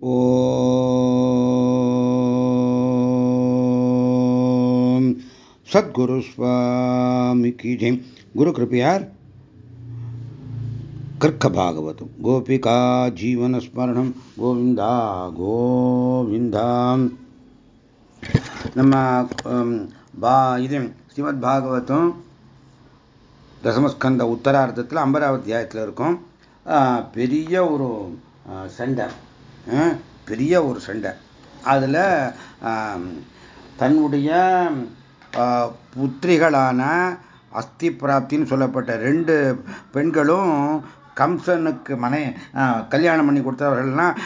ஓம். சத்குரு சுவாமிக்கு ஜெயம் குரு கிருப்பையார். கர்க்க பாகவதம் கோபிகா ஜீவன ஸ்மரணம் கோவிந்தா. கோவிந்தாம் நம்ம பா இது ஸ்ரீமத் பாகவதம் தசமஸ்கந்த உத்தரார்த்தத்தில் அம்பராவத்தியாயத்தில் இருக்கும் பெரிய ஒரு சண்டை பெரிய ஒரு சண்டை. அதில் தன்னுடைய புத்திரிகளான அஸ்தி பிராப்தின்னு சொல்லப்பட்ட ரெண்டு பெண்களும் கம்சனுக்கு மனை கல்யாணம் பண்ணி கொடுத்தவர்கள்லாம்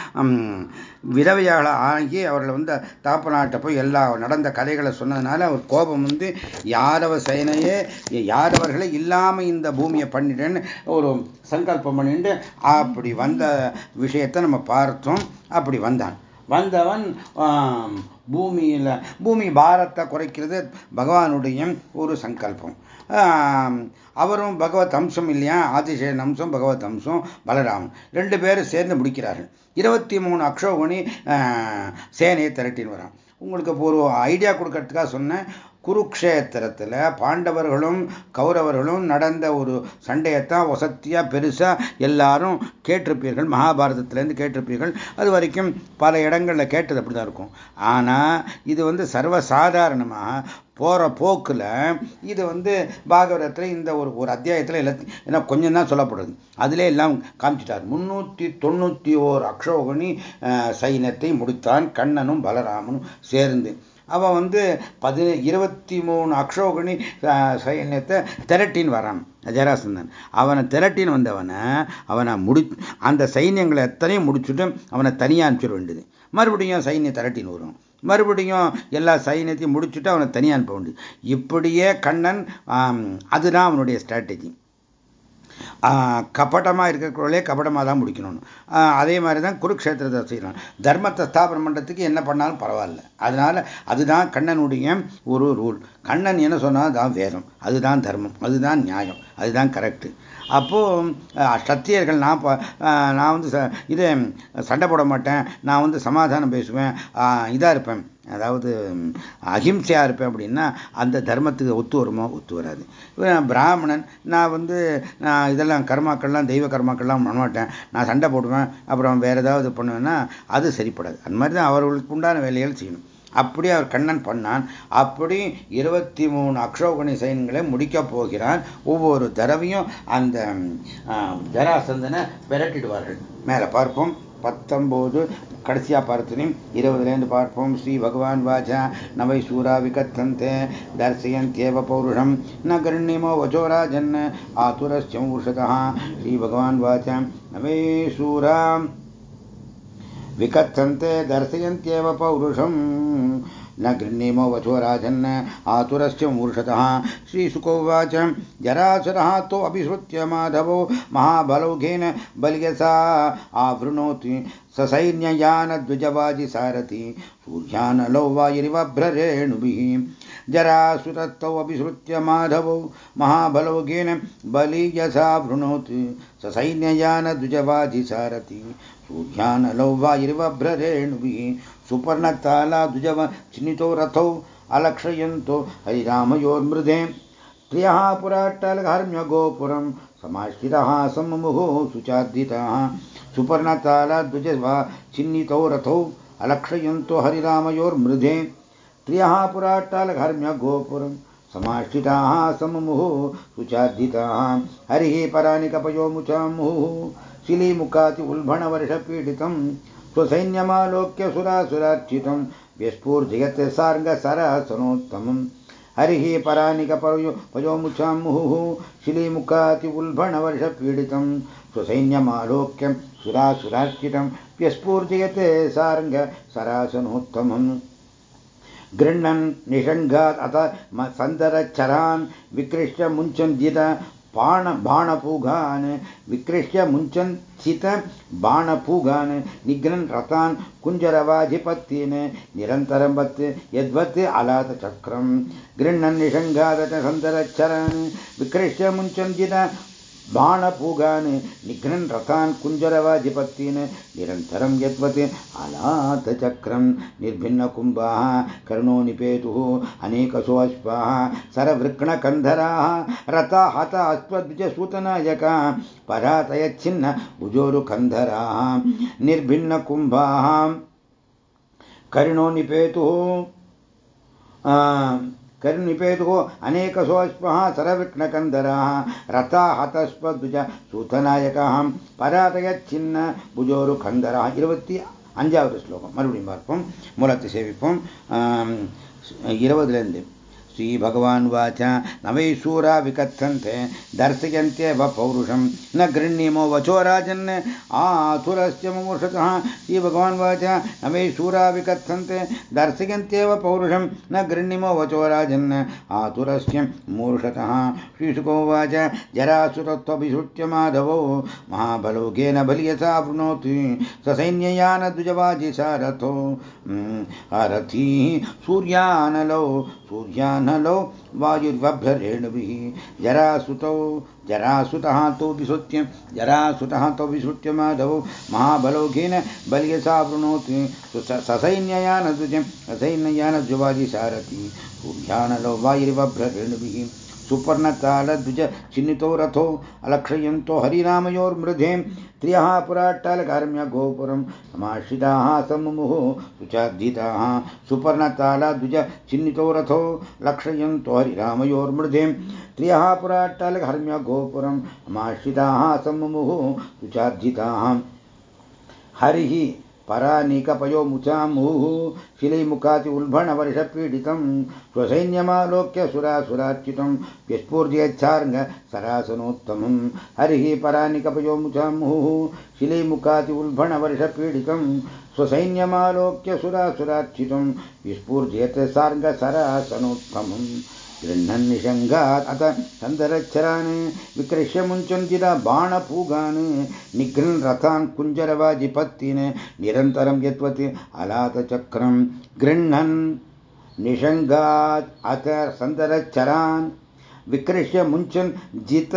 விதவையாக ஆகி அவர்கள் வந்து தாப்பநாட்டை போய் எல்லா நடந்த கதைகளை சொன்னதுனால அவர் கோபம் வந்து யாதவ சேனையே யாதவர்களை இல்லாமல் இந்த பூமியை பண்ணிட்டேன்னு ஒரு சங்கல்பம் பண்ணிட்டு அப்படி வந்த விஷயத்தை நம்ம பார்த்தோம். அப்படி வந்தான். வந்தவன் பூமியில் பூமி பாரத்தை குறைக்கிறது பகவானுடைய ஒரு சங்கல்பம். அவரும் பகவத் அம்சம் இல்லையா? ஆதிசேன் அம்சம் பகவத் அம்சம் பலராமன். ரெண்டு பேரும் சேர்ந்து முடிக்கிறார்கள். இருபத்தி மூணு அக்ஷோகுணி சேனையை திரட்டின்னு வரான். உங்களுக்கு இப்போ ஒரு ஐடியா கொடுக்கறதுக்காக சொன்னேன். குருக்ஷேத்திரத்தில் பாண்டவர்களும் கௌரவர்களும் நடந்த ஒரு சண்டையத்தான் வசத்தியாக பெருசாக எல்லாரும் கேட்டிருப்பீர்கள். மகாபாரதத்திலேருந்து கேட்டிருப்பீர்கள். அது வரைக்கும் பல இடங்களில் கேட்டது அப்படி தான் இருக்கும். ஆனால் இது வந்து சர்வசாதாரணமாக போகிற போக்கில் இது வந்து பாகவதத்தில் இந்த ஒரு ஒரு அத்தியாயத்தில் எல்லாத்தையும் ஏன்னா கொஞ்சம் தான் சொல்லப்படுது. அதிலே எல்லாம் காமிச்சிட்டார். முன்னூற்றி தொண்ணூற்றி ஓர் அக்ஷோகணி சைன்யத்தை முடித்தான் கண்ணனும் பலராமனும் சேர்ந்து. அவன் வந்து பதி இருபத்தி மூணு அக்ஷோகணி சைன்யத்தை திரட்டின்னு வரான் ஜராசந்தன். அவனை திரட்டின்னு வந்தவனை அவனை முடி அந்த சைன்யங்களை எத்தனையும் முடிச்சுட்டு அவனை தனியாக அனுப்பிச்சிட வேண்டியது. மறுபடியும் சைன்யம் திரட்டின்னு வரும். மறுபடியும் எல்லா சைன்யத்தையும் முடிச்சுட்டு அவனை தனியாக அனுப்ப வேண்டியது. இப்படியே கண்ணன் அதுதான் அவனுடைய ஸ்ட்ராட்டஜி கபடமாக இருக்கிறவர்களே கபடமாக தான் முடிக்கணும்னு அதே மாதிரி தான் குருக்ஷேத்திரத்தை செய்யணும். தர்மத்தை ஸ்தாபனம் பண்ணுறதுக்கு என்ன பண்ணாலும் பரவாயில்ல. அதனால் அதுதான் கண்ணனுடைய ஒரு ரூல் கண்ணன் என்ன சொன்னால் தான் வேதம். அதுதான் தர்மம். அதுதான் நியாயம். அதுதான் கரெக்டு அப்போது சத்தியர்கள் நான் நான் வந்து இது சண்டை போட மாட்டேன். நான் வந்து சமாதானம் பேசுவேன். இதாக இருப்பேன். அதாவது அகிம்சையாக இருப்பேன் அப்படின்னா அந்த தர்மத்துக்கு ஒத்து வருமோ? ஒத்து வராது. பிராமணன் நான் வந்து நான் இதெல்லாம் கர்மாக்கள்லாம் தெய்வ கர்மாக்கள்லாம் பண்ண மாட்டேன். நான் சண்டை போடுவேன் அப்புறம் வேறு ஏதாவது பண்ணுவேன்னா அது சரிப்படாது. அந்த மாதிரி தான் அவர்களுக்கு உண்டான வேலைகள் செய்யணும். அப்படி அவர் கண்ணன் பண்ணான். அப்படி இருபத்தி மூணு அக்ஷோகணி சைன்களை முடிக்கப் போகிறான். ஒவ்வொரு தடவையும் அந்த ஜராசந்தனை விரட்டிடுவார்கள் மேலே பார்ப்போம். பத்தொம்போது கடைசியாக பார்த்தனையும் இருபதுலேருந்து பார்ப்போம் ஸ்ரீ பகவான் வாச்சா நவை சூரா விகத்தந்தே தர்சயந்தியேவ பௌருஷம் ந கருண்யமோ வச்சோராஜன் ஆதுரஸ்யம் உஷதா ஸ்ரீ பகவான் வாச்சா நவை சூரா विकथन्ते दर्शयन्त्येव पौरुषम् न गृह्णीमो वचो राजन् आतुरस्य मूर्षतः। श्रीसुकोवाच, जरासुरः तोऽभिश्रुत्य माधवो महाबलौघेन बल्यसा आवृणोति ससैन्ययानद्विजवाजि सारथि। सूर्यानलौ वायुरिवभ्ररेणुभिः। जरासुरत्तौ अभिश्रुत्य माधवौ महाबलौघेन बलीयसा वृणोति ससैन्ययानद्विजवाजि सारथि। सूर्यानलौ वायुर्वभ्ररेणुभिः। सुपर्णतालाद्विजव चिनितो रथौ अलक्षयन्तो हरिरामयोर्मृधे प्रियः पुराट्टलघर्म्यगोपुरं समाश्रितः सममुहो सुचार्दितः। सुपर्णतालाद्विजव चिन्नितौ रथौ अलक्षयन्तो हरिरामयोर्मृधे प्रियः पुराट्टलघर्म्यगोपुरं समाश्रिताः सममुहुः सुचार्दिताः। हरिः परानिकपयो मुचामुहुः शिलीमुखाति उल्भणवर्षपीडितम् स्वसैन्यमालोक्य सुरासुरार्चितं व्यस्फूर्जयत् सार्गसरासनोत्तमम् हरिः परानिकपयो पयोमुचामुहुः शिलीमुखाति उल्बणवर्षपीडितं स्वसैन्यमालोक्य सुरासुरार्चितं व्यस्फूर्जयत् सार्ग सरासनोत्तमम् गृह्णन् निषङ्गात् अथ सन्दरचरान् विकृष्य பாண பாணபூகான் விக்ரிஷ்ய முஞ்சன் சித பாணபூகான் நிக்னன் ரதான் குஞ்சரவாதிபத்தின் நிரந்தரம் பத்து எத்வத் அலாத சக்கரம் கிருண்ணன் நிஷங்காத சந்தரச்சரன் விக்ரிஷ்ய முஞ்சன் சித ಬಾಣಪೂಗಾನ್ ನಿಘ್ನನ್ ರಥಾನ್ ಕುಂಜರವಾಧಿಪತ್ತೀನ್ ನಿರಂತರಂ ಯತ್ವತ್ ಅಲಾತ ಚಕ್ರಂ ನಿರ್ಭಿನ್ನ ಕುಂಭಾ ಕರ್ಣೋ ನಿಪೇತು ಅನೇಕ ಸೋಶ್ವಾ ಸರವೃಕ್ಣ ಕಂಧರಾ ರಥ ಹತ ಅಸ್ವದ್ವಿಜ ಸೂತನಾಯಕ ಪರಾತಯ ಛಿನ್ನ ಭುಜೋರು ಕಂಧರಾ ನಿರ್ಭಿನ್ನ ಕುಂಭಾ ಕರ್ಣೋ ನಿಪೇತು करुनिपेतुः अनेकसोऽश्वः सरविघ्नकन्दराः रथा हतस्वद्विज सूतनायकाः பராதயச்சின்ன புஜோரு கந்தரா இருபத்தி அஞ்சாவது ஸ்லோகம் மறுபடியும் பார்ப்போம் மூலத்தை சேவிப்போம் இருபதுலேருந்து श्रीभगवान् वाच। न वै शूरा विकथन्ते दर्शयन्त्येव पौरुषं न गृह्णीमो वचो राजन्। आतुरस्य मुमूर्षतः श्रीभगवान् वाच। न वै शूरा विकथन्ते दर्शयन्त्येव पौरुषं न गृह्णीमो वचो राजन्। आतुरस्य मूर्षतः श्रीशुकोवाच जरासुरत्वभिसृत्य माधवो, महाबलोकेन बलियसा वृणोति। ससैन्ययानद्विजवाजिसारथो हरथी सूर्यानलौ। सूर्यान नलो वायुर्वभ्यरेणुभिः। जरासुतौ, जरासुतः तो विसृत्य, जरासुतः तौ विसृत्य माधवौ। महाबलौघेन बल्यसा वृणोति ससैन्ययानद्विजं सारथी। सूर्यानलो वायुर्वभ्यरेणुभिः। सुपर्णतालद्विज चिन्नितो रथो, अलक्षयन्तो हरिनामयोर्मृधे त्रियः पुराट्टालकार्म्य गोपुरं समाश्रिताः सम्मुमुः सुचार्जिताः सुपर्णतालद्विज चिन्नितो रथो लक्षयन्तो हरिरामयोर्मृधे त्रियः पुराट्टालकार्म्य गोपुरं समाश्रिताः सम्मुमुः सुचार्जिताः। हरिः परानीकपयो मुचामुहुः शिलैमुखाति उल्बणवर्षपीडितं स्वसैन्यमालोक्य सुरासुरार्चितं व्यस्फूर्जयच्छार्ङ्ग सरासनोत्तमं हरिः परानिकपयो मुचामुहुः शिलैमुखाति उल्बणवर्षपीडितं स्वसैन्यमालोक्य सुरासुरार्चितं ಗೃಹ್ಣನ್ ನಿಷಂಗಾತ್ ಅತ ಸಂದರಚ್ಚರಾನ್ ವಿಕೃಷ್ಯ ಮುಂಚಂತಿದ ಬಾಣಪೂಗಾನ್ ನಿಘ್ನನ್ ರಥಾನ್ ಕುಂಜರವಾಜಿ ಪತ್ತಿನ್ ನಿರಂತರಂ ಯತ್ವತ್ ಅಲಾತಚಕ್ರಂ ಗೃಹ್ಣನ್ ನಿಷಂಗಾತ್ ಅತ ಸಂದರಚ್ಚರಾನ್ निषङ्गात् अथ सन्दरच्छरान् विकृष्य मुञ्चन् जित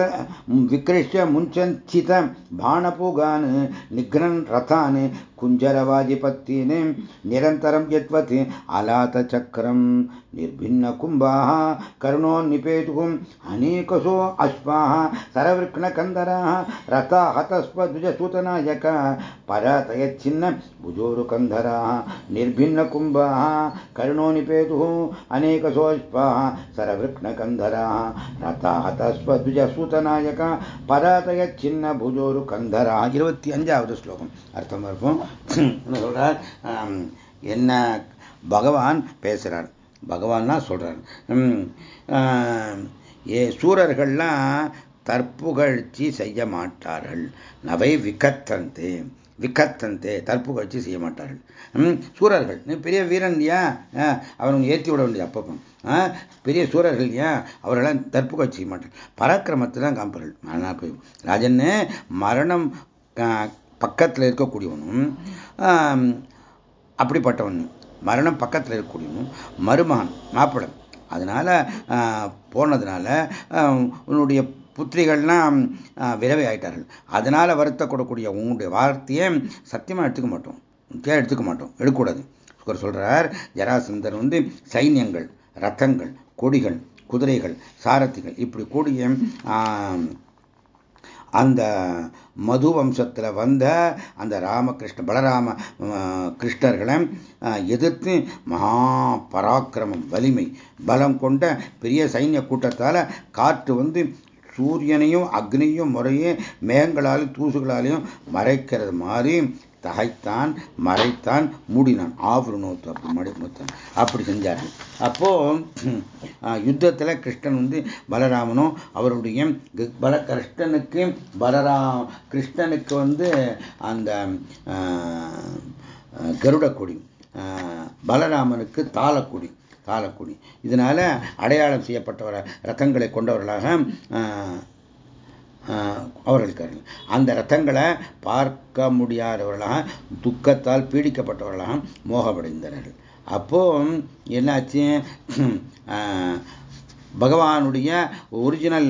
विकृष्य मुञ्चन् चित बाणपूगान् निघ्नन् रथान् कुञ्जरवाजिपत्तीन् निरन्तरं यद्वत् अलातचक्रं निर्भिन्नकुम्भाः कर्णोन्निपेतुः अनेकसो अश्वाः सरवृक्णकन्दराः रथा हतस्वद्विजसूतनायक परातयच्छिन्न भुजोरुकन्धराः निर्भिन्नकुम्भाः कर्णोनिपेतुः अनेकसो अश्वाः सरवृक्णकन्धराः ரதா ஹதஸ்வத்விஜசூதநாயக பராதய சின்ன புஜோரு கந்தரா இருபத்தி அஞ்சாவது ஸ்லோகம். அர்த்தம் இருக்கும் என்ன சொல்றார்? என்ன பகவான் பேசுறார். பகவான்னா சொல்றார். ஏ சூரர்கள்லாம் தற்புகழ்ச்சி செய்ய மாட்டார்கள். நவை விகத்தந்தே. விக்கத்தந்தே தற்பு தற்புகழ்ச்சி செய்ய மாட்டார்கள் சூரர்கள். பெரிய வீரன் ஏன் அவனுங்க ஏற்றி விட வேண்டியது அப்பப்பம். பெரிய சூரர்கள் இல்லையா அவர்களெல்லாம் தற்புகழ்ச்சி செய்ய மாட்டார்கள் பராக்கிரமத்தை தான் காப்பார்கள் ஆனால் ராஜன்னு மரணம் பக்கத்தில் இருக்கக்கூடியவனும் அப்படிப்பட்டவன். மரணம் பக்கத்தில் இருக்கக்கூடியவனும் மருமகன் மாப்பிளம் அதனால போனதுனால உன்னுடைய புத்திரிகள்லாம் விரவை ஆயிட்டார்கள் அதனால் வருத்தக்கூடக்கூடிய உங்களுடைய வார்த்தையை சத்தியமாக எடுத்துக்க மாட்டோம். எடுத்துக்க மாட்டோம். எடுக்கக்கூடாது. சொல்கிறார் ஜராசந்தர் வந்து சைன்யங்கள் ரத்தங்கள் கொடிகள் குதிரைகள் சாரதிகள் இப்படி கூடிய அந்த மது வம்சத்தில் வந்த அந்த ராமகிருஷ்ண பலராம கிருஷ்ணர்களை எதிர்த்து மகா பராக்கிரமம் வலிமை பலம் கொண்ட பெரிய சைன்ய கூட்டத்தால் காற்று வந்து சூரியனையும் அக்னியும் முறையே மேகங்களாலும் தூசுகளாலையும் மறைக்கிறது மாதிரி தகைத்தான் மறைத்தான் மூடினான். ஆவரணோத்து அப்படி மடிமுத்தான் அப்படி செஞ்சார்கள். அப்போ யுத்தத்தில் கிருஷ்ணன் வந்து பலராமனும் அவருடைய பல கிருஷ்ணனுக்கு பலரா கிருஷ்ணனுக்கு வந்து அந்த கருடக்கொடி பலராமனுக்கு தாளக்கொடி. காலக்குடி. இதனால அடையாளம் செய்யப்பட்டவர ரத்தங்களை கொண்டவர்களாக அவர்களுக்கு அந்த ரத்தங்களை பார்க்க முடியாதவர்களாக துக்கத்தால் பீடிக்கப்பட்டவர்களாக மோகமடைந்தனர்கள் அப்போ என்னாச்சு? பகவானுடைய ஒரிஜினல்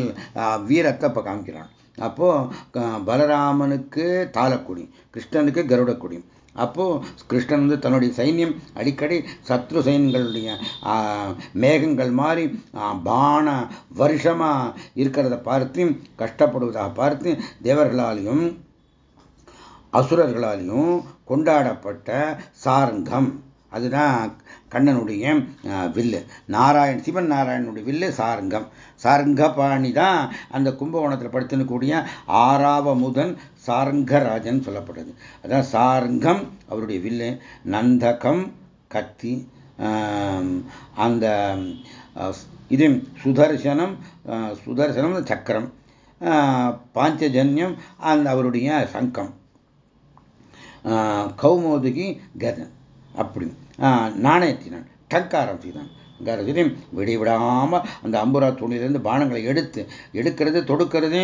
வீரத்தை இப்போ காமிக்கிறான். அப்போ பலராமனுக்கு தாளக்குடி கிருஷ்ணனுக்கு கருடக்குடி. அப்போது கிருஷ்ணன் வந்து தன்னுடைய சைன்யம் அடிக்கடி சத்ரு சைன்யங்களுடைய மேகங்கள் மாதிரி பான வருஷமா இருக்கிறத பார்த்து கஷ்டப்படுவதாக பார்த்து தேவர்களாலையும் அசுரர்களாலையும் கொண்டாடப்பட்ட சாரங்கம். அதுதான் கண்ணனுடைய வில்லு. நாராயண் சிவன் நாராயணனுடைய வில்லு சாரங்கம். சாரங்கபாணி தான் அந்த கும்பகோணத்தில் படுத்தினக்கூடிய ஆறாவ முதன் சாரங்கராஜன் சொல்லப்படுது. அதான் சாரங்கம் அவருடைய வில்லு. நந்தகம் கத்தி அந்த இது சுதர்சனம் சுதர்சனம் சக்கரம் பாஞ்சஜன்யம் அந்த அவருடைய சங்கம். கௌமோதுகி கதன் அப்படி. நாணயத்தினான் டங்காரம் செய்தான் கரஜனையும் விடைவிடாம அந்த அம்புரா துணியிலிருந்து பானங்களை எடுத்து எடுக்கிறது தொடுக்கிறது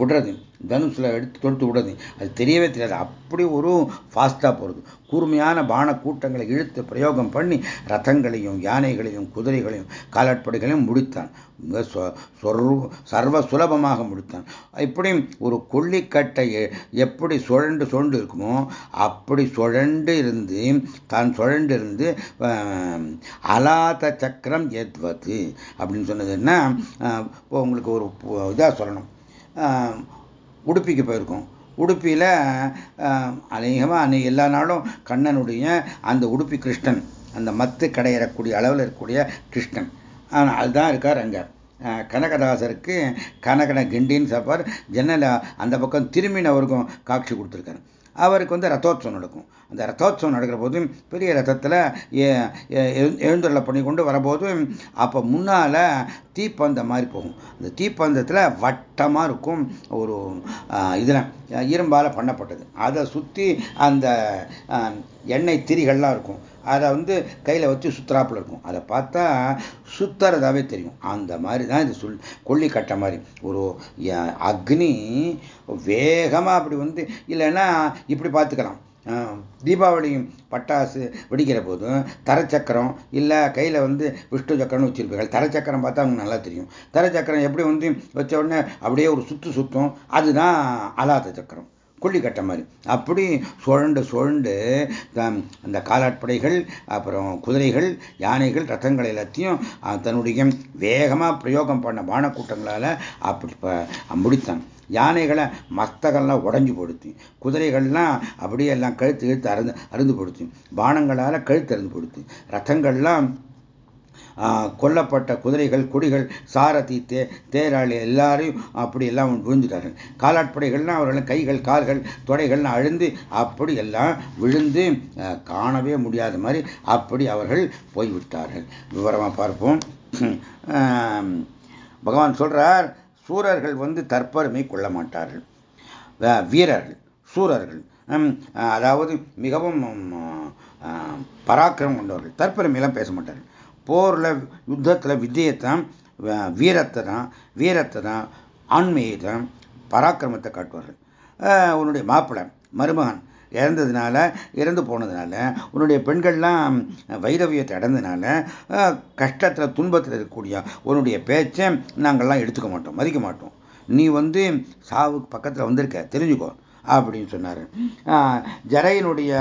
விடுறது. தனுஷில் எடுத்து தொடுத்து விடுறது. அது தெரியவே தெரியாது. அப்படி ஒரு ஃபாஸ்ட்டாக போகிறது கூர்மையான பான கூட்டங்களை இழுத்து பிரயோகம் பண்ணி ரதங்களையும் யானைகளையும் குதிரைகளையும் காலாட்படைகளையும் முடித்தான். சர்வ சுலபமாக முடித்தான். இப்படி ஒரு கொல்லிக்கட்டை எப்படி சுழண்டு சுழண்டு இருக்குமோ அப்படி சுழண்டு இருந்து தான் சுழண்டு இருந்து அலாத சக்கரம் எத்வது அப்படின்னு சொன்னதுன்னா இப்போ உங்களுக்கு ஒரு இதாக சொல்லணும். உடுப்பிக்கு போயிருக்கோம். உடுப்பியில் அநேகமாக அன்னைக்கு எல்லா நாளும் கண்ணனுடைய அந்த உடுப்பி கிருஷ்ணன் அந்த மத்து கடையிறக்கூடிய அளவில் இருக்கக்கூடிய கிருஷ்ணன். அதுதான் இருக்கார் அங்கே கனகதாசருக்கு கனகன கிண்டின்னு சாப்பார் ஜன்னல அந்த பக்கம் திரும்பினவருக்கும் காட்சி கொடுத்துருக்காரு. அவருக்கு வந்து ரத்தோத்சவம் நடக்கும். அந்த ரத்தோத்சவம் நடக்கிற போது பெரிய ரத்தத்தில் எழுந்துள்ள பண்ணி கொண்டு வரபோது அப்போ முன்னால் தீப்பந்தம் மாதிரி போகும். அந்த தீப்பந்தத்தில் வட்டமாக இருக்கும் ஒரு இதில் இரும்பால் பண்ணப்பட்டது. அதை சுற்றி அந்த எண்ணெய் திரிகள்லாம் இருக்கும். அதை வந்து கையில் வச்சு சுத்தராப்பில் இருக்கும். அதை பார்த்தா சுத்துறதாவே தெரியும். அந்த மாதிரி தான் இது சொல் கொல்லிக்கட்டை மாதிரி. ஒரு அக்னி வேகமாக அப்படி வந்து இல்லைன்னா இப்படி பார்த்துக்கலாம். தீபாவளி பட்டாசு வெடிக்கிற போதும் தரச்சக்கரம் இல்லை கையில் வந்து விஷ்ணு சக்கரம்னு வச்சுருப்பீங்க தரச்சக்கரம் பார்த்தா அவங்க நல்லா தெரியும். தரச்சக்கரம் எப்படி வந்து வச்ச உடனே அப்படியே ஒரு சுற்று சுத்தம். அதுதான் அலாத சக்கரம். கொல்லிக்கட்டை மாதிரி. அப்படி சுழண்டு சுழண்டு அந்த காலாட்படைகள் அப்புறம் குதிரைகள் யானைகள் ரத்தங்கள் எல்லாத்தையும் தன்னுடைய வேகமாக பிரயோகம் பண்ண பானக்கூட்டங்களால் அப்படி முடித்தான். யானைகளை மஸ்தகம்லாம் உடஞ்சி போடுத்து. குதிரைகள்லாம் அப்படியே எல்லாம் கழுத்து இழுத்து அருந்து அருந்து போடுத்து. பானங்களால் கழுத்து அருந்து போடுத்து. ரத்தங்கள்லாம் கொல்லப்பட்ட குதிரைகள் குடிகள் சாரதி தே தேராளி எல்லாரையும் அப்படி எல்லாம் விழுந்துட்டார்கள். காலாட்படைகள்லாம் அவர்கள் கைகள் கால்கள் தொடைகள்லாம் அழுந்து அப்படி எல்லாம் விழுந்து காணவே முடியாத மாதிரி அப்படி அவர்கள் போய்விட்டார்கள். விவரமாக பார்ப்போம். பகவான் சொல்றார் சூரர்கள் வந்து தற்பெருமை கொள்ள மாட்டார்கள். வீரர்கள் சூரர்கள் அதாவது மிகவும் பராக்கிரம் கொண்டவர்கள் தற்பெருமையெல்லாம் பேச மாட்டார்கள். போரில் யுத்தத்தில் வித்தியத்தான் வீரத்தை தான் வீரத்தை தான் ஆண்மையை தான் பராக்கிரமத்தை காட்டுவார்கள் உன்னுடைய மாப்பிள்ளை மருமகன் இறந்ததுனால இறந்து போனதுனால உன்னுடைய பெண்கள்லாம் வைரவியத்தை அடைந்ததுனால கஷ்டத்தில் துன்பத்தில் இருக்கக்கூடிய உன்னுடைய பேச்சை நாங்கள்லாம் எடுத்துக்க மாட்டோம் மதிக்க மாட்டோம். நீ வந்து சாவுக்கு பக்கத்தில் வந்திருக்க தெரிஞ்சுக்கோ அப்படின்னு சொன்னார். ஜரையினுடைய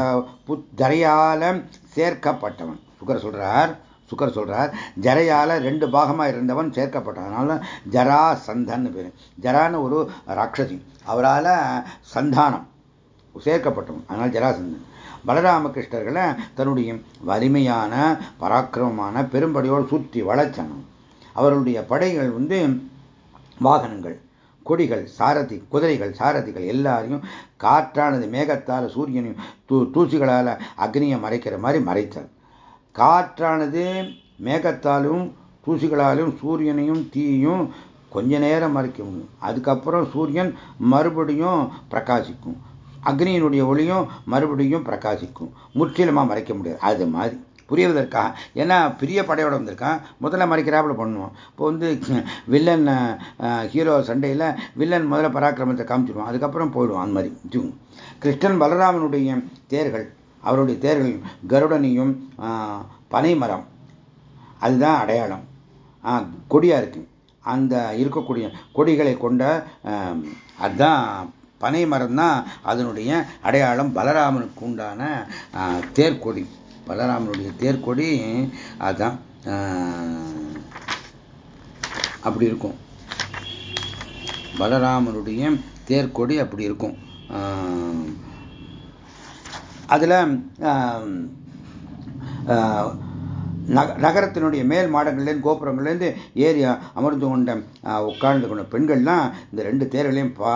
புத் ஜரையால் சேர்க்கப்பட்டவன். சுக்கர சொல்கிறார் சுக்கர் சொல்றார் ஜரையால ரெண்டு பாகமாக இருந்தவன் சேர்க்கப்பட்டதுனால ஜரா சந்தன் பேர். ஜரான்னு ஒரு ராட்சசி. அவரால் சந்தானம் சேர்க்கப்பட்டவன். அதனால் ஜராசந்தன் பலராமகிருஷ்ணர்களை தன்னுடைய வலிமையான பராக்கிரமமான பெரும்படியோடு சுற்றி வளர்ச்சனும் அவருடைய படைகள் வந்து வாகனங்கள் கொடிகள் சாரதி குதிரைகள் சாரதிகள் எல்லாரையும் காற்றானது மேகத்தால் சூரியனையும் தூ தூசிகளால் அக்னியை மறைக்கிற மாதிரி மறைத்தார் காற்றானது மேகத்தாலும் தூசிகளாலும் சூரியனையும் தீயும் கொஞ்ச நேரம் மறைக்கும். அதுக்கப்புறம் சூரியன் மறுபடியும் பிரகாசிக்கும். அக்னியினுடைய ஒளியும் மறுபடியும் பிரகாசிக்கும். முற்றிலுமாக மறைக்க முடியாது. அது மாதிரி. புரிவதற்காக ஏன்னா பெரிய படையோட வந்திருக்கான் முதல்ல மறைக்கிறாப்புல பண்ணுவோம். இப்போ வந்து வில்லன் ஹீரோ சண்டையில் வில்லன் முதல்ல பராக்கிரமத்தை காமிச்சிடுவான் அதுக்கப்புறம் போயிடுவான். அந்த மாதிரி. கிருஷ்ணன் பலராமனுடைய தேர்கள். அவருடைய தேர்கள் கருடனையும் பனைமரம். அதுதான் அடையாளம். கொடியாக இருக்கு. அந்த இருக்கக்கூடிய கொடிகளை கொண்ட அதுதான் பனை மரம் தான் அதனுடைய அடையாளம் பலராமனுக்கு உண்டான தேர்கொடி பலராமனுடைய தேர்கொடி அதுதான் அப்படி இருக்கும். பலராமனுடைய தேர்கொடி அப்படி இருக்கும். அதில் நகரத்தினுடைய மேல் மாடங்கள்லேருந்து கோபுரங்கள்லேருந்து ஏறி அமர்ந்து கொண்ட உட்கார்ந்து கொண்ட பெண்கள்லாம் இந்த ரெண்டு தேர்களையும் பா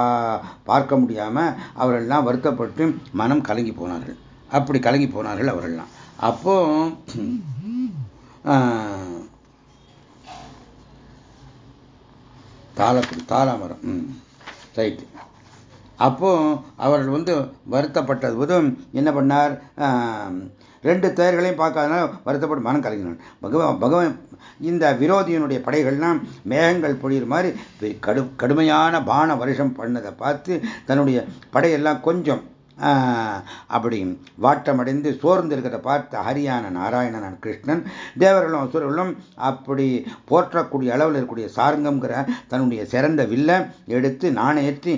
பார்க்க முடியாமல் அவர்கள்லாம் வருத்தப்பட்டு மனம் கலங்கி போனார்கள். அப்படி கலங்கி போனார்கள் அவர்கள்லாம் அப்போ தாளக்குடி தாளாமரம் ம் ரைட்டு. அப்போ அவர்கள் வந்து வருத்தப்பட்டது. போதும் என்ன பண்ணார்? ரெண்டு தேர்களையும் பார்க்காதனால வருத்தப்பட்டு மனம் கலங்கினான். பகவான் பகவான் இந்த விரோதியினுடைய படைகள்லாம் மேகங்கள் பொழியிற மாதிரி கடு கடுமையான பான வருஷம் பண்ணதை பார்த்து தன்னுடைய படையெல்லாம் கொஞ்சம் அப்படி வாட்டமடைந்து சோர்ந்து இருக்கிறத பார்த்த ஹரியான நாராயணன் கிருஷ்ணன் தேவர்களும் அசுரர்களும் அப்படி போற்றக்கூடிய அளவில் இருக்கக்கூடிய சாரங்கம்ங்கிற தன்னுடைய சிறந்த வில்ல எடுத்து நானே ஏற்றி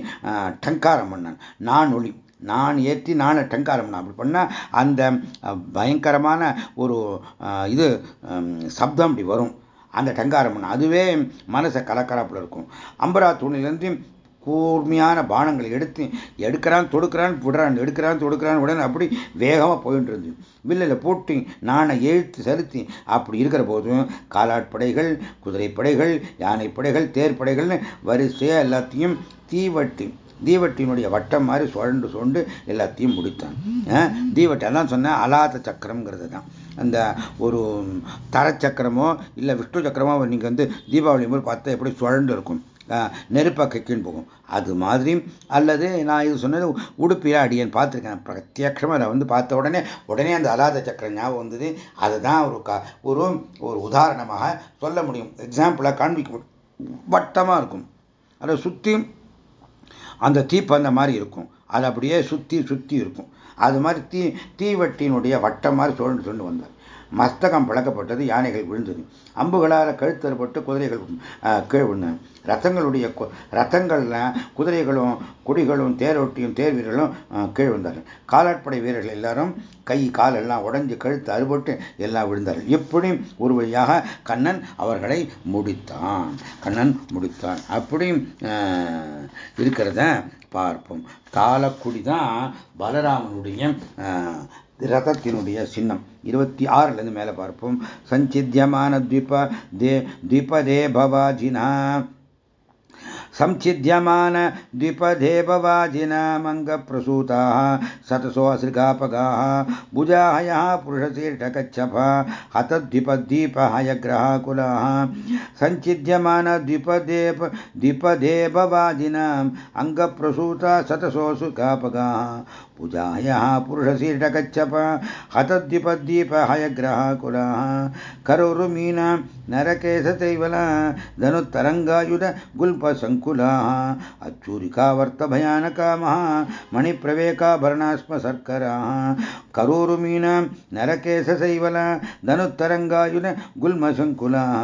டங்காரம் பண்ணன். நான் ஒளி நான் ஏற்றி நான் டங்காரம் அப்படி பண்ணால் அந்த பயங்கரமான ஒரு இது சப்தம் அப்படி வரும். அந்த டங்காரம் அதுவே மனசை கலக்கராப்பில் இருக்கும். அம்பரா தூணிலேருந்து கூர்மையான பானங்களை எடுத்து எடுக்கிறான் தொடுக்கிறான் விடுறான் எடுக்கிறான் தொடுக்கிறான் உடனே அப்படி வேகமாக போயிட்டு இருந்தது வில்லில் போட்டு நானை எழுத்து செலுத்தி அப்படி இருக்கிற போதும் காலாட்படைகள் குதிரைப்படைகள் யானைப்படைகள் தேர்ப்படைகள்னு வரிசையாக எல்லாத்தையும் தீவட்டி தீவட்டினுடைய வட்டம் மாதிரி சுழண்டு சுழண்டு எல்லாத்தையும் முடித்தான். தீவட்டி அதான் சொன்னேன் அலாத சக்கரம்ங்கிறது தான். அந்த ஒரு தரச்சக்கரமோ இல்லை விஷ்ணு சக்கரமோ நீங்கள் வந்து தீபாவளி போது பார்த்தா எப்படி சுழண்டு இருக்கும். நெருப்பை கக்கின்னு போகும். அது மாதிரி அல்லது நான் இது சொன்னது உடுப்பில அடியன் பார்த்துருக்கேன். பிரத்யட்சமாக அதை வந்து பார்த்த உடனே உடனே அந்த அலாத சக்கரம் ஞாபகம் வந்தது. அதுதான் ஒரு க ஒரு ஒரு உதாரணமாக சொல்ல முடியும். எக்ஸாம்பிளாக காண்பிக்க வட்டமாக இருக்கும். அதை சுற்றி அந்த தீப்பந்த மாதிரி இருக்கும். அது அப்படியே சுற்றி சுற்றி இருக்கும். அது மாதிரி தீ தீவட்டியினுடைய வட்டம் மாதிரி சுழண்டு சுழண்டு வந்தார். மஸ்தகம் பழக்கப்பட்டது யானைகள் விழுந்தது. அம்புகளால் கழுத்தறுபட்டு குதிரைகள் கீழ் விழுந்தன. ரத்தங்களுடைய ரத்தங்கள்ல குதிரைகளும் கொடிகளும் தேரோட்டியும் தேர் வீரர்களும் கீழ் விழுந்தார்கள். காலாட்படை வீரர்கள் எல்லாரும் கை கால் எல்லாம் உடஞ்சி கழுத்து அறுபட்டு எல்லாம் விழுந்தார்கள். இப்படி ஒரு வழியாக கண்ணன் அவர்களை முடித்தான். கண்ணன் முடித்தான். அப்படி இருக்கிறத பார்ப்போம். காலக்குடிதான் பலராமனுடைய ரதத்தினுடைய சின்னம் இருபத்தி ஆறுலேருந்து மேலே பார்ப்போம் சஞ்சித்தியமான த்விப தே த்விபதே பவாஜினா संचिध्यमान द्विपदेववाजिनामङ्गप्रसूताः सतसोऽसृगापगाः भुजाहयः पुरुषशीर्षकच्छपा हतद्विपद्दीपहयग्रहाकुलाः सञ्चिध्यमान द्विपदेव द्विपदेववाजिनाम् अङ्गप्रसूता सतसोऽसुकापगाः भुजाहयः पुरुषशीर्षकच्छप हतद्विपद्दीपहयग्रहाकुलाः करोरुमीना नरकेशतैवला धनुत्तरङ्गायुध गुल्पसङ्कुलाः अच्चूरिकावर्तभयानकामः मणिप्रवेकाभरणास्म सर्कराः करोरुमीना नरकेशसैवल धनुत्तरङ्गायुध गुल्मसङ्कुलाः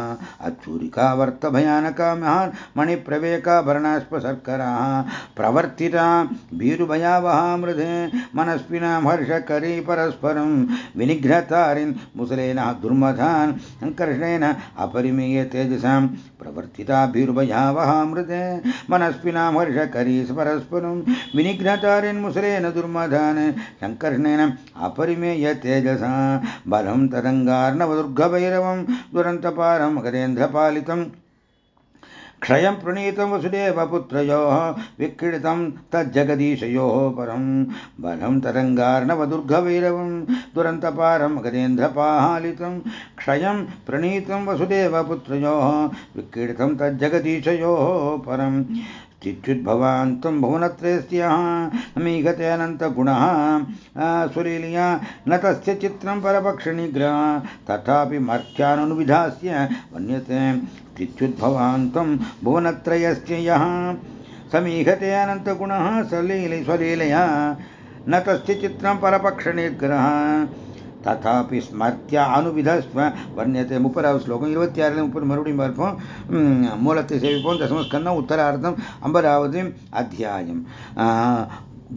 अच्चूरिकावर्तभयानकामः मणिप्रवेकाभरणास्म सर्कराः प्रवर्तिता भीरुभयावहा मृधे மனஸ்பினாம் ஹர்ஷகரி பரஸ்பரம். வினிகிரதாரின் முசலேன துர்மதான். சங்கர்ஷேன அபரிமேய தேஜசாம். பிரவர்த்திதாபிருபயாவஹாமிருதே மனஸ்பினாம் ஹர்ஷகரி பரஸ்பரம். வினிகிரதாரின் முசலேன துர்மதான். சங்கர்ஷேன அபரிமேய தேஜசா. பலம் தரங்கார்ணவதுர்கபைரவம் துரந்தபாரம் மகரேந்திரபாலிதம் क्षयं प्रणीतं वसुदेवपुत्रयोः विक्रीडितं तज्जगदीशयोः परं बलं तरङ्गार्णवदुर्गभैरवं दुरन्तपारं गजेन्द्रपालितं क्षयं प्रणीतं वसुदेवपुत्रयोः विक्रीडितं तज्जगदीशयोः परम् चित्युद्भवान्तं भुवनत्रयस्यः समीगते अनन्तगुणः। सुलीलया न तस्य चित्रं परपक्षनिग्रह तथापि मर्त्याननुविधास्य वन्यते चित्युद्भवान्तं भुवनत्रयस्य। यः समीहते अनन्तगुणः सलील स्वलीलया न तस्य चित्रं परपक्षनिग्रह ததாபி ஸ்மர்த்தியா அணுவித ஸ்ம வர்ணியத்தை முப்பதாவது ஸ்லோகம் இருபத்தி ஆறுல முப்பது மறுபடியும் பார்ப்போம். மூலத்தை சேவிப்போம். தசமஸ்கந்தம் உத்தரார்த்தம் ஐம்பதாவது அத்தியாயம்.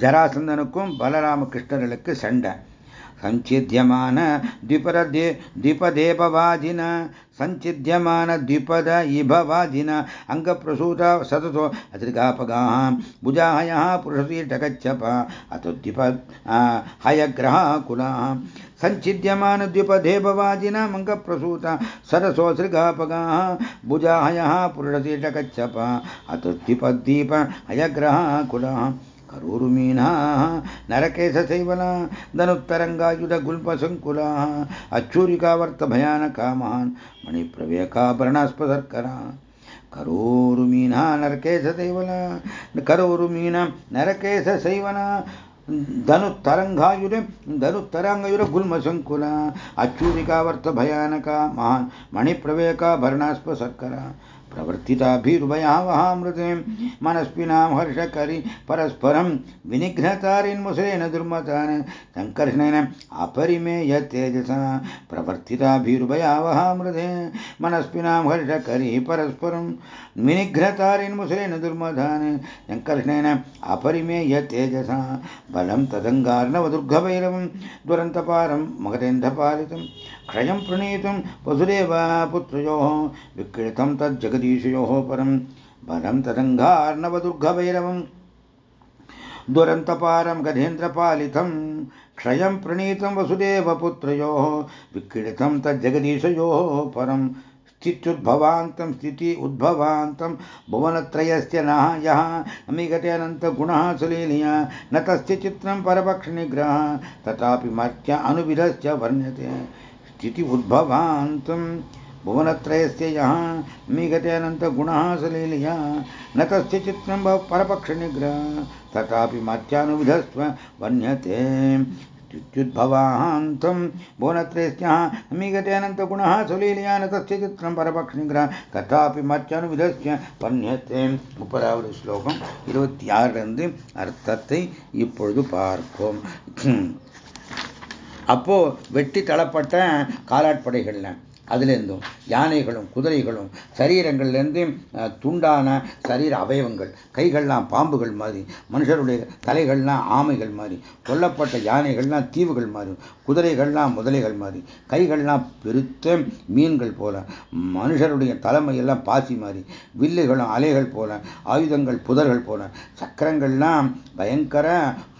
ஜராசந்தனுக்கும் பலராமகிருஷ்ணர்களுக்கு சண்டை. சஞ்சித்தியமான திபரதே திபதேபவாதின சஞ்சித்தியமான திபத இபவாதின அங்கப்பிரசூத சததோ அதிர்காபகா புஜாஹய புருஷசீட்டகச்சப அத்து திப ஹயகிரகுலா सञ्चिद्यमानद्युपधे भवाजिनाम् अङ्गप्रसूता सरसोसृगापगाः भुजा हयः पुरुषशीटकच्छप, अतुष्टिपद्दीप, हयग्रहा, कुलाः, करूरुमीनाः नरकेशैवला धनुत्तरङ्गायुधगुल्पसङ्कुलाः अच्छूरिकावर्तभयानकामहान् सर्करा करोरुमीना, नरकेशसैवला करोरुमीना, नरकेशसैवला ಧನುತ್ತರಂಗಾಯುರೆ ಧನುತ್ತರಂಗಾಯುರ ಗುಲ್ಮ ಸಂಕುಲ ಅಚ್ಚೂರಿಕಾವರ್ತ ಭಯಾನಕ ಮಹಾ ಮಣಿಪ್ರವೇಕ ಭರಣಾಸ್ಪ ಸತ್ಕರ प्रवर्तिताभिर्वयावहामृतिं मनस्विनां हर्षकरि परस्परं विनिघ्नतारिन्मुसरेण दुर्मतान् सङ्कर्षणेन अपरिमेयतेजसा प्रवर्तिताभिर्वयावहामृते मनस्विनां हर्षकरि परस्परं विनिघ्नतारिन्मुसरेण दुर्मतान् सङ्कर्षणेन अपरिमेयतेजसा बलं तदङ्गार्णवदुर्घभैरवं दुरन्तपारं मगतेन्धपालितं क्षयं प्रणीतं वसुदेव पुत्रयोः, विक्रीतं तज्जगदीशयोः परं। बलं तदङ्गार्णवदुर्घभैरवं दुरन्तपारं गधेन्द्रपालितं। क्षयं प्रणीतं वसुदेवपुत्रयोः विक्रीडितं तज्जगदीशयोः परं। स्थित्युद्भवान्तं स्थिति उद्भवान्तं, भुवनत्रयस्य नः यः अमिगतेऽनन्तगुणः सुलीलिया न तस्य चित्रं परपक्षनिग्रहः, तथापि मर्त्य अनुविधश्च वर्ण्यते। स्थिति उद्भवान्तं भुवनत्रयस्य यः मीगतेऽनन्तगुणः सलीलिया न तस्य चित्रं परपक्षनिग्रह तथापि मर्त्यानुविधस्व वर्ण्यते इत्युद्भवान्तं भुवनत्रयस्य मीगतेऽनन्तगुणः सुलीलिया न तस्य चित्रं परपक्षनिग्रह तथापि மற்றனுவிதஸ்ய பன்யத்தை முப்பதாவது ஸ்லோகம் இருபத்தி ஆறிலிருந்து அர்த்தத்தை இப்பொழுது பார்ப்போம் அப்போது வெட்டி தளப்பட்ட காலாட்படைகளில் அதுலேருந்தும் யானைகளும் குதிரைகளும் சரீரங்கள்லேருந்து துண்டான சரீர அவயவங்கள் கைகள்லாம் பாம்புகள் மாதிரி மனுஷருடைய தலைகள்லாம் ஆமைகள் மாதிரி கொல்லப்பட்ட யானைகள்லாம் தீவுகள் மாதிரி குதிரைகள்லாம் முதலைகள் மாதிரி கைகள்லாம் பெருத்த மீன்கள் போல மனுஷருடைய தலைமையெல்லாம் பாசி மாதிரி வில்லுகளும் அலைகள் போல ஆயுதங்கள் புதர்கள் போல சக்கரங்கள்லாம் பயங்கர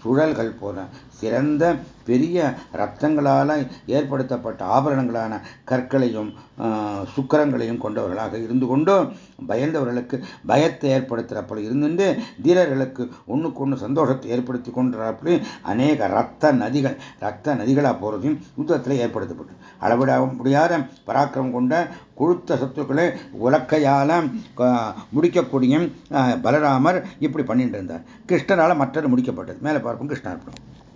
சுழல்கள் போல சிறந்த பெரிய ரத்தங்களால் ஏற்படுத்தப்பட்ட ஆபரணங்களான கற்களையும் சுக்கரங்களையும் கொண்டவர்களாக இருந்து கொண்டும் பயந்தவர்களுக்கு பயத்தை ஏற்படுத்துகிறப்பல இருந்துட்டு தீரர்களுக்கு ஒன்றுக்கு ஒன்று சந்தோஷத்தை ஏற்படுத்தி கொண்டிருப்படி அநேக ரத்த நதிகள் ரத்த நதிகளாக போகிறதையும் யுத்தத்தில் ஏற்படுத்தப்பட்டு அளவிட முடியாத பராக்கிரம் கொண்ட கொழுத்த சத்துக்களை உலக்கையால் முடிக்கக்கூடிய பலராமர் இப்படி பண்ணிட்டு இருந்தார். கிருஷ்ணனால் மற்றது முடிக்கப்பட்டது. மேலே பார்ப்போம் கிருஷ்ணார்ப்பணம்